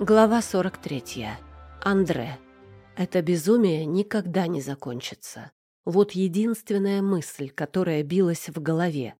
Глава 43. Андре. Это безумие никогда не закончится. Вот единственная мысль, которая билась в голове.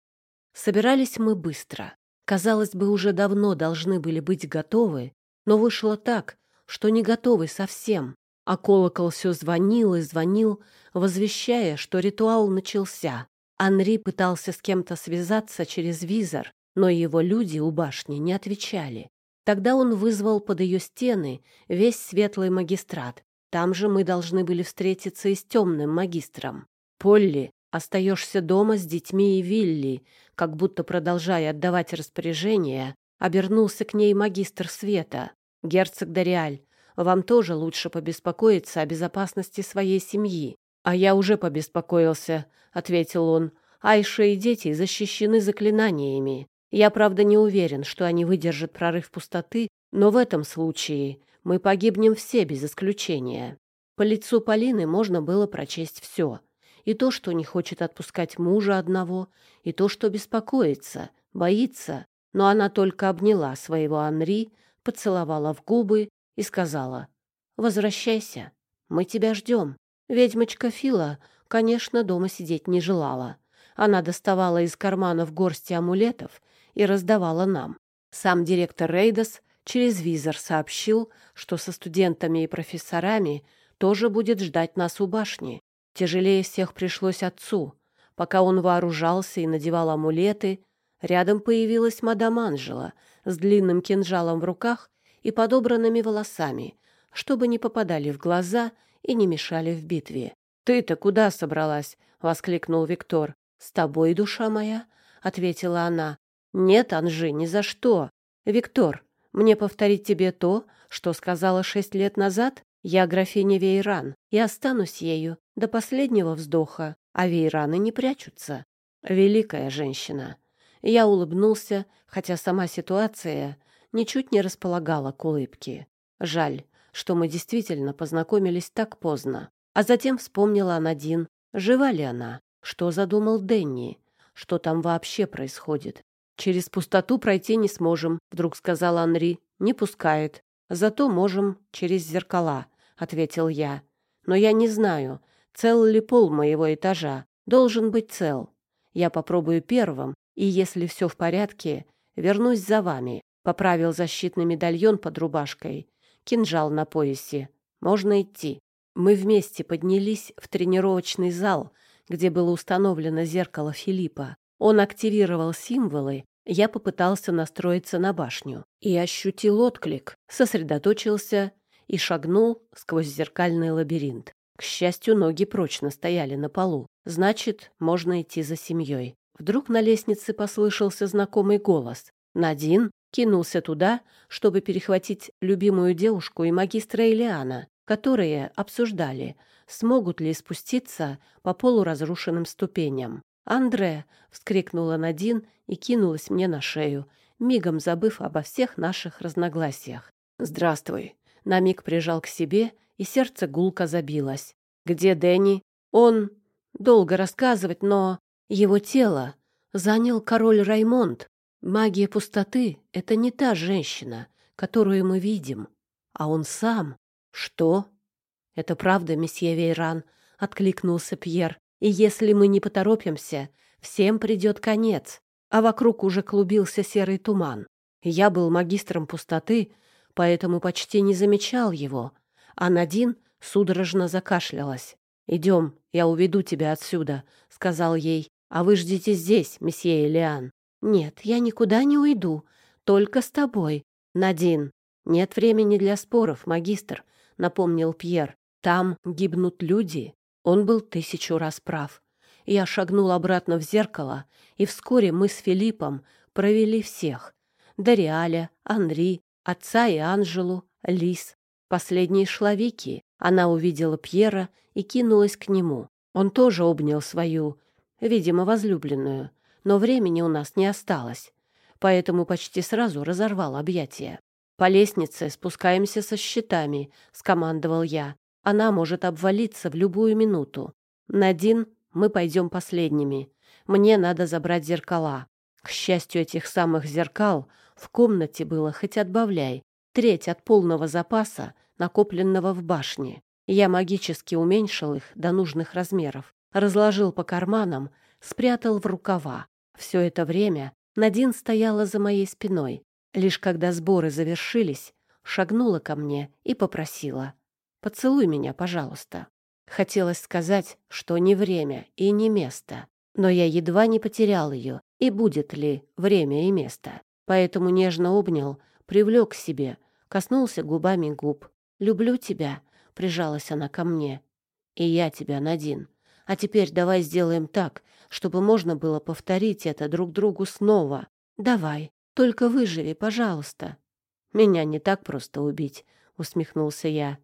Собирались мы быстро. Казалось бы, уже давно должны были быть готовы, но вышло так, что не готовы совсем. А колокол все звонил и звонил, возвещая, что ритуал начался. Анри пытался с кем-то связаться через визор, но его люди у башни не отвечали. Тогда он вызвал под ее стены весь светлый магистрат. Там же мы должны были встретиться и с темным магистром. Полли, остаешься дома с детьми и Вилли, как будто продолжая отдавать распоряжения, обернулся к ней магистр света. Герцог Дориаль, вам тоже лучше побеспокоиться о безопасности своей семьи. А я уже побеспокоился, ответил он. Айша и дети защищены заклинаниями. Я, правда, не уверен, что они выдержат прорыв пустоты, но в этом случае мы погибнем все без исключения. По лицу Полины можно было прочесть все. И то, что не хочет отпускать мужа одного, и то, что беспокоится, боится. Но она только обняла своего Анри, поцеловала в губы и сказала «Возвращайся, мы тебя ждем». Ведьмочка Фила, конечно, дома сидеть не желала. Она доставала из карманов горсти амулетов и раздавала нам. Сам директор Рейдас через визор сообщил, что со студентами и профессорами тоже будет ждать нас у башни. Тяжелее всех пришлось отцу. Пока он вооружался и надевал амулеты, рядом появилась мадам Анжела с длинным кинжалом в руках и подобранными волосами, чтобы не попадали в глаза и не мешали в битве. «Ты-то куда собралась?» — воскликнул Виктор. «С тобой, душа моя», — ответила она. «Нет, Анжи, ни за что. Виктор, мне повторить тебе то, что сказала шесть лет назад? Я графиня Вейран и останусь ею до последнего вздоха, а Вейраны не прячутся. Великая женщина». Я улыбнулся, хотя сама ситуация ничуть не располагала к улыбке. Жаль, что мы действительно познакомились так поздно. А затем вспомнила о Надин. Жива ли она? Что задумал Денни? Что там вообще происходит? «Через пустоту пройти не сможем», — вдруг сказал Анри. «Не пускает. Зато можем через зеркала», — ответил я. «Но я не знаю, цел ли пол моего этажа. Должен быть цел. Я попробую первым, и если все в порядке, вернусь за вами». Поправил защитный медальон под рубашкой. Кинжал на поясе. Можно идти. Мы вместе поднялись в тренировочный зал, где было установлено зеркало Филиппа. Он активировал символы, я попытался настроиться на башню и ощутил отклик, сосредоточился и шагнул сквозь зеркальный лабиринт. К счастью, ноги прочно стояли на полу. Значит, можно идти за семьей. Вдруг на лестнице послышался знакомый голос. Надин кинулся туда, чтобы перехватить любимую девушку и магистра Элиана, которые обсуждали, смогут ли спуститься по полуразрушенным ступеням. «Андре!» — вскрикнула Надин и кинулась мне на шею, мигом забыв обо всех наших разногласиях. «Здравствуй!» — на миг прижал к себе, и сердце гулко забилось. «Где Дэнни?» «Он...» «Долго рассказывать, но...» «Его тело занял король Раймонд. Магия пустоты — это не та женщина, которую мы видим, а он сам...» «Что?» «Это правда, месье Вейран», — откликнулся Пьер. И если мы не поторопимся, всем придет конец. А вокруг уже клубился серый туман. Я был магистром пустоты, поэтому почти не замечал его. А Надин судорожно закашлялась. «Идем, я уведу тебя отсюда», — сказал ей. «А вы ждите здесь, месье Элиан». «Нет, я никуда не уйду, только с тобой». «Надин, нет времени для споров, магистр», — напомнил Пьер. «Там гибнут люди, он был тысячу раз прав. Я шагнул обратно в зеркало, и вскоре мы с Филиппом провели всех. Дариаля, Анри, отца и Анжелу, Лис. Последней шла Вики. Она увидела Пьера и кинулась к нему. Он тоже обнял свою, видимо, возлюбленную, но времени у нас не осталось, поэтому почти сразу разорвал объятия. «По лестнице спускаемся со щитами», — скомандовал я. Она может обвалиться в любую минуту. Надин, мы пойдем последними. Мне надо забрать зеркала. К счастью, этих самых зеркал в комнате было хоть отбавляй. треть от полного запаса, накопленного в башне. Я магически уменьшил их до нужных размеров, разложил по карманам, спрятал в рукава. Все это время Надин стояла за моей спиной. Лишь когда сборы завершились, шагнула ко мне и попросила. «Поцелуй меня, пожалуйста». Хотелось сказать, что не время и не место, но я едва не потерял ее, и будет ли время и место. Поэтому нежно обнял, привлек к себе, коснулся губами губ. «Люблю тебя», — прижалась она ко мне. «И я тебя, Надин. А теперь давай сделаем так, чтобы можно было повторить это друг другу снова. Давай, только выживи, пожалуйста». «Меня не так просто убить», — усмехнулся я.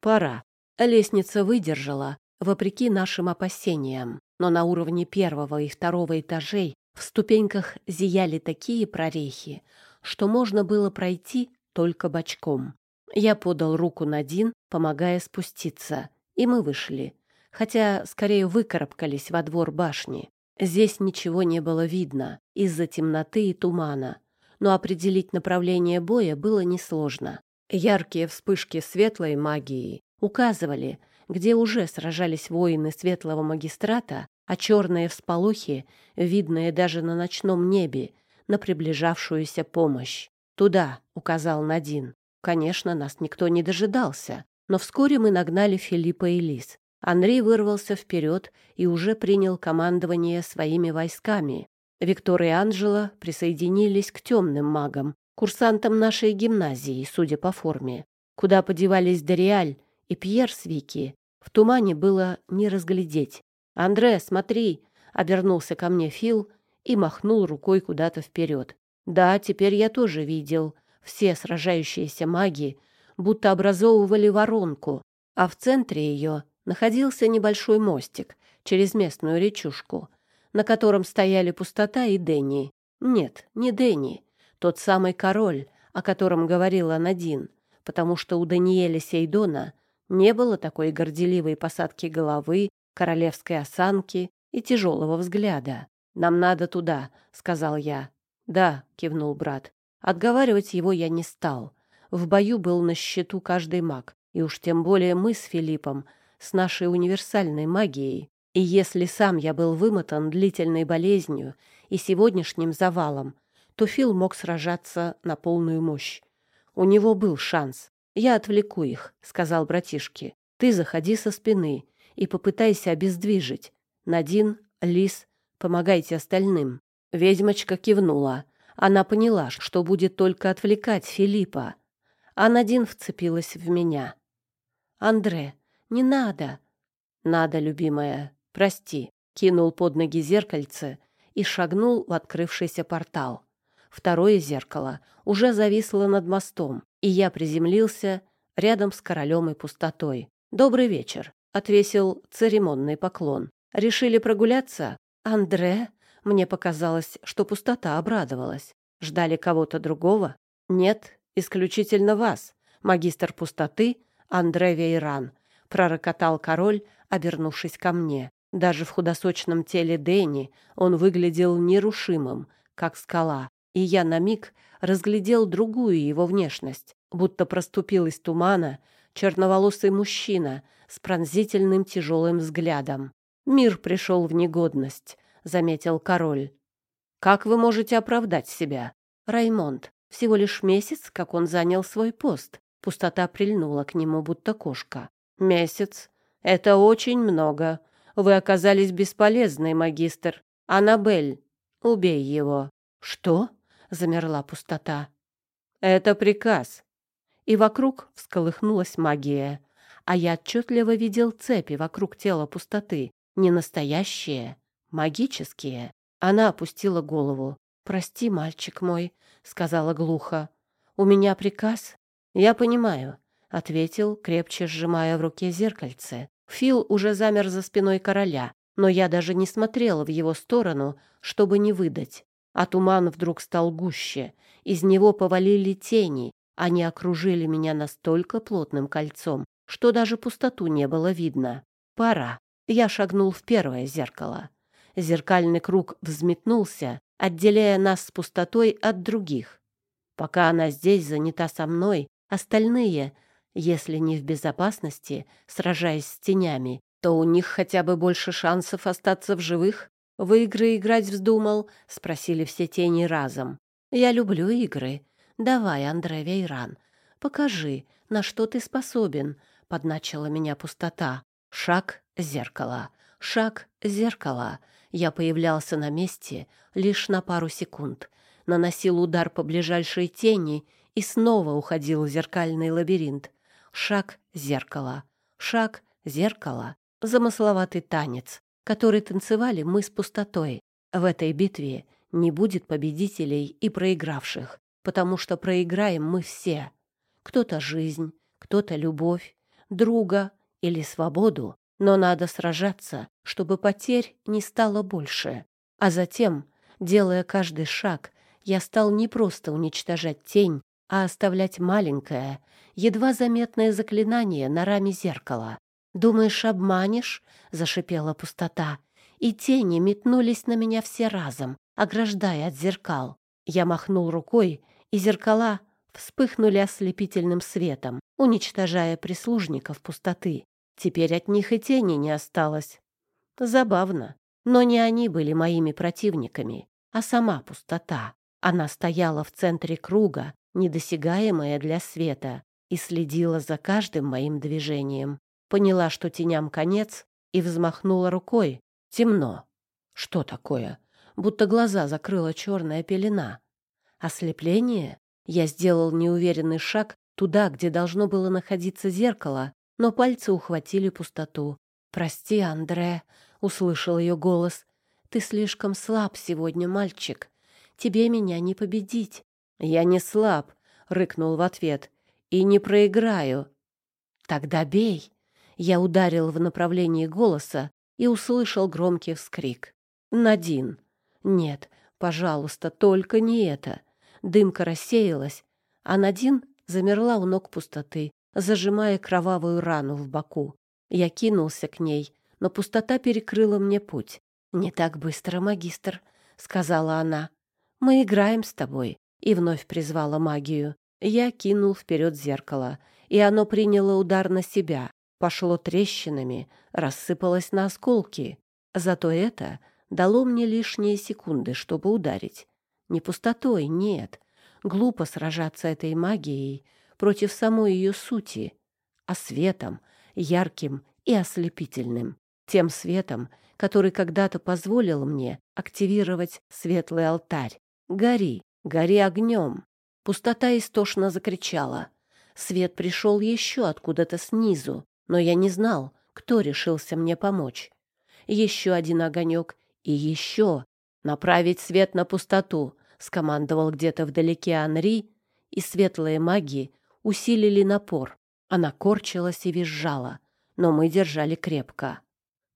«Пора». Лестница выдержала, вопреки нашим опасениям, но на уровне первого и второго этажей в ступеньках зияли такие прорехи, что можно было пройти только бочком. Я подал руку Надин, помогая спуститься, и мы вышли, хотя скорее выкарабкались во двор башни. Здесь ничего не было видно из-за темноты и тумана, но определить направление боя было несложно. Яркие вспышки светлой магии указывали, где уже сражались воины светлого магистрата, а черные всполохи, видные даже на ночном небе, на приближавшуюся помощь. «Туда», — указал Надин. Конечно, нас никто не дожидался, но вскоре мы нагнали Филиппа и Лис. Андрей вырвался вперед и уже принял командование своими войсками. Виктор и Анжела присоединились к темным магам, курсантам нашей гимназии, судя по форме. Куда подевались Дориаль и Пьер с Вики, в тумане было не разглядеть. «Андре, смотри!» — обернулся ко мне Фил и махнул рукой куда-то вперед. «Да, теперь я тоже видел. Все сражающиеся маги будто образовывали воронку, а в центре ее находился небольшой мостик через местную речушку, на котором стояли пустота и Дэнни. Нет, не Дэнни, тот самый король, о котором говорила Надин, потому что у Даниэля Сейдона не было такой горделивой посадки головы, королевской осанки и тяжелого взгляда. «Нам надо туда», — сказал я. «Да», — кивнул брат. Отговаривать его я не стал. В бою был на счету каждый маг, и уж тем более мы с Филиппом, с нашей универсальной магией. И если сам я был вымотан длительной болезнью и сегодняшним завалом, то Фил мог сражаться на полную мощь. У него был шанс. «Я отвлеку их», — сказал братишке. «Ты заходи со спины и попытайся обездвижить. Надин, Лис, помогайте остальным». Ведьмочка кивнула. Она поняла, что будет только отвлекать Филиппа. А Надин вцепилась в меня. «Андре, не надо!» «Надо, любимая, прости», — кинул под ноги зеркальце и шагнул в открывшийся портал. Второе зеркало уже зависло над мостом, и я приземлился рядом с королем и пустотой. «Добрый вечер», — отвесил церемонный поклон. «Решили прогуляться?» «Андре?» Мне показалось, что пустота обрадовалась. Ждали кого-то другого? Нет, исключительно вас, магистр пустоты Андре Вейран, пророкотал король, обернувшись ко мне. Даже в худосочном теле Дэнни он выглядел нерушимым, как скала, и я на миг разглядел другую его внешность, будто проступил из тумана черноволосый мужчина с пронзительным тяжелым взглядом. «Мир пришел в негодность», — заметил король. «Как вы можете оправдать себя?» «Раймонд, всего лишь месяц, как он занял свой пост». Пустота прильнула к нему, будто кошка. «Месяц? Это очень много. Вы оказались бесполезной, магистр. Аннабель, убей его». «Что?» — замерла пустота. «Это приказ». И вокруг всколыхнулась магия, а я отчетливо видел цепи вокруг тела пустоты, не настоящие, магические. Она опустила голову. «Прости, мальчик мой», — сказала глухо. «У меня приказ». «Я понимаю», — ответил, крепче сжимая в руке зеркальце. Фил уже замер за спиной короля, но я даже не смотрела в его сторону, чтобы не выдать. А туман вдруг стал гуще. Из него повалили тени. Они окружили меня настолько плотным кольцом, что даже пустоту не было видно. Пора. Я шагнул в первое зеркало. Зеркальный круг взметнулся, отделяя нас с пустотой от других. Пока она здесь занята со мной, остальные, если не в безопасности, сражаясь с тенями, то у них хотя бы больше шансов остаться в живых. В игры играть вздумал? Спросили все тени разом. Я люблю игры. Давай, Андре Вейран, покажи, на что ты способен, подначила меня пустота. Шаг зеркало. Шаг зеркало. Я появлялся на месте лишь на пару секунд, наносил удар по ближайшей тени и снова уходил в зеркальный лабиринт. Шаг зеркало. Шаг зеркало. Замысловатый танец, который танцевали мы с пустотой. В этой битве не будет победителей и проигравших, потому что проиграем мы все. Кто-то жизнь, кто-то любовь, друга или свободу, но надо сражаться, чтобы потерь не стало больше. А затем, делая каждый шаг, я стал не просто уничтожать тень, а оставлять маленькое, едва заметное заклинание на раме зеркала. «Думаешь, обманешь?» — зашипела пустота. И тени метнулись на меня все разом, ограждая от зеркал. Я махнул рукой, и зеркала вспыхнули ослепительным светом, уничтожая прислужников пустоты. Теперь от них и тени не осталось. Забавно, но не они были моими противниками, а сама пустота. Она стояла в центре круга, недосягаемая для света, и следила за каждым моим движением. Поняла, что теням конец, и взмахнула рукой. Темно. Что такое? будто глаза закрыла черная пелена. Ослепление? Я сделал неуверенный шаг туда, где должно было находиться зеркало, но пальцы ухватили пустоту. «Прости, Андре», — услышал ее голос. «Ты слишком слаб сегодня, мальчик. Тебе меня не победить». «Я не слаб», — рыкнул в ответ. «И не проиграю». «Тогда бей». Я ударил в направлении голоса и услышал громкий вскрик. «Надин, нет, пожалуйста, только не это. Дымка рассеялась, а Надин замерла у ног пустоты, зажимая кровавую рану в боку. Я кинулся к ней, но пустота перекрыла мне путь. «Не так быстро, магистр», — сказала она. «Мы играем с тобой», — и вновь призвала магию. Я кинул вперед зеркало, и оно приняло удар на себя, пошло трещинами, рассыпалось на осколки. Зато это дало мне лишние секунды, чтобы ударить. Не пустотой, нет. Глупо сражаться этой магией против самой ее сути, а светом, ярким и ослепительным. Тем светом, который когда-то позволил мне активировать светлый алтарь. «Гори, гори огнем!» Пустота истошно закричала. Свет пришел еще откуда-то снизу, но я не знал, кто решился мне помочь. Еще один огонек, и еще направить свет на пустоту, скомандовал где-то вдалеке Анри, и светлые маги усилили напор. Она корчилась и визжала, но мы держали крепко.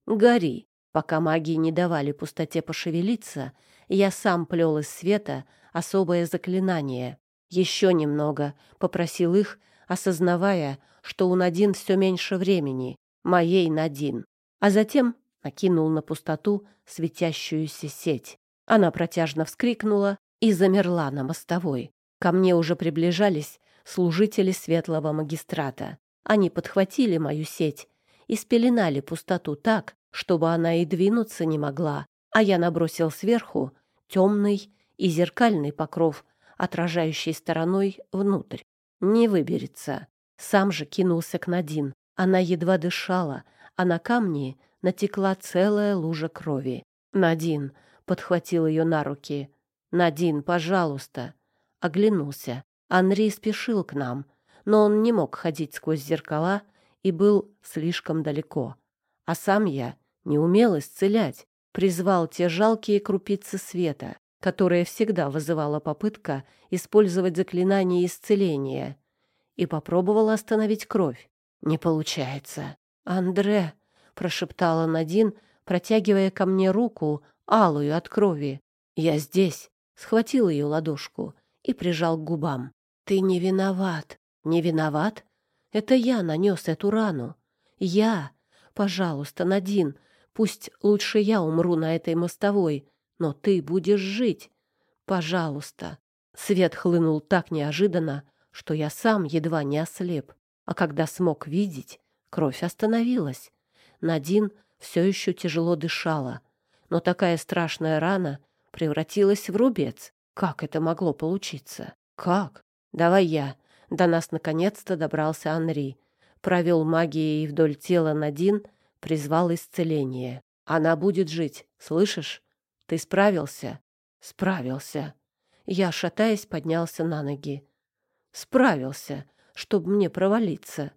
«Гори!» Пока маги не давали пустоте пошевелиться, я сам плел из света особое заклинание. «Еще немного», — попросил их, осознавая, что у Надин все меньше времени, моей Надин. А затем накинул на пустоту светящуюся сеть. Она протяжно вскрикнула и замерла на мостовой. Ко мне уже приближались служители светлого магистрата. Они подхватили мою сеть и спеленали пустоту так, чтобы она и двинуться не могла, а я набросил сверху темный и зеркальный покров, отражающий стороной внутрь. Не выберется. Сам же кинулся к Надин. Она едва дышала, а на камне натекла целая лужа крови. «Надин!» — подхватил ее на руки. «Надин, пожалуйста!» Оглянулся. Анри спешил к нам, но он не мог ходить сквозь зеркала и был слишком далеко. А сам я не умел исцелять, призвал те жалкие крупицы света, которые всегда вызывала попытка использовать заклинание исцеления, и попробовал остановить кровь. Не получается. «Андре!» прошептала Надин, протягивая ко мне руку, алую от крови. Я здесь, схватил ее ладошку и прижал к губам. Ты не виноват. Не виноват? Это я нанес эту рану. Я. Пожалуйста, Надин, пусть лучше я умру на этой мостовой, но ты будешь жить. Пожалуйста. Свет хлынул так неожиданно, что я сам едва не ослеп. А когда смог видеть, кровь остановилась. Надин все еще тяжело дышала, но такая страшная рана превратилась в рубец. Как это могло получиться? Как? Давай я. До нас наконец-то добрался Анри. Провел магией вдоль тела Надин, призвал исцеление. Она будет жить, слышишь? Ты справился? Справился. Я, шатаясь, поднялся на ноги. Справился, чтобы мне провалиться.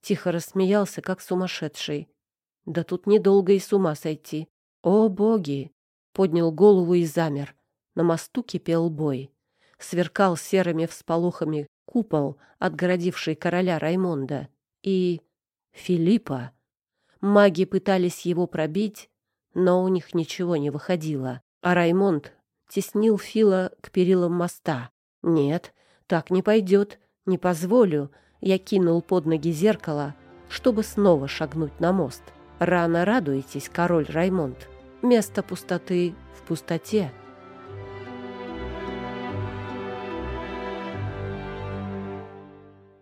Тихо рассмеялся, как сумасшедший. Да тут недолго и с ума сойти. О, боги! Поднял голову и замер. На мосту кипел бой. Сверкал серыми всполохами купол, отгородивший короля Раймонда. И... Филиппа. Маги пытались его пробить, но у них ничего не выходило. А Раймонд теснил Фила к перилам моста. «Нет, так не пойдет, не позволю». Я кинул под ноги зеркало, чтобы снова шагнуть на мост. «Рано радуетесь, король Раймонд. Место пустоты в пустоте».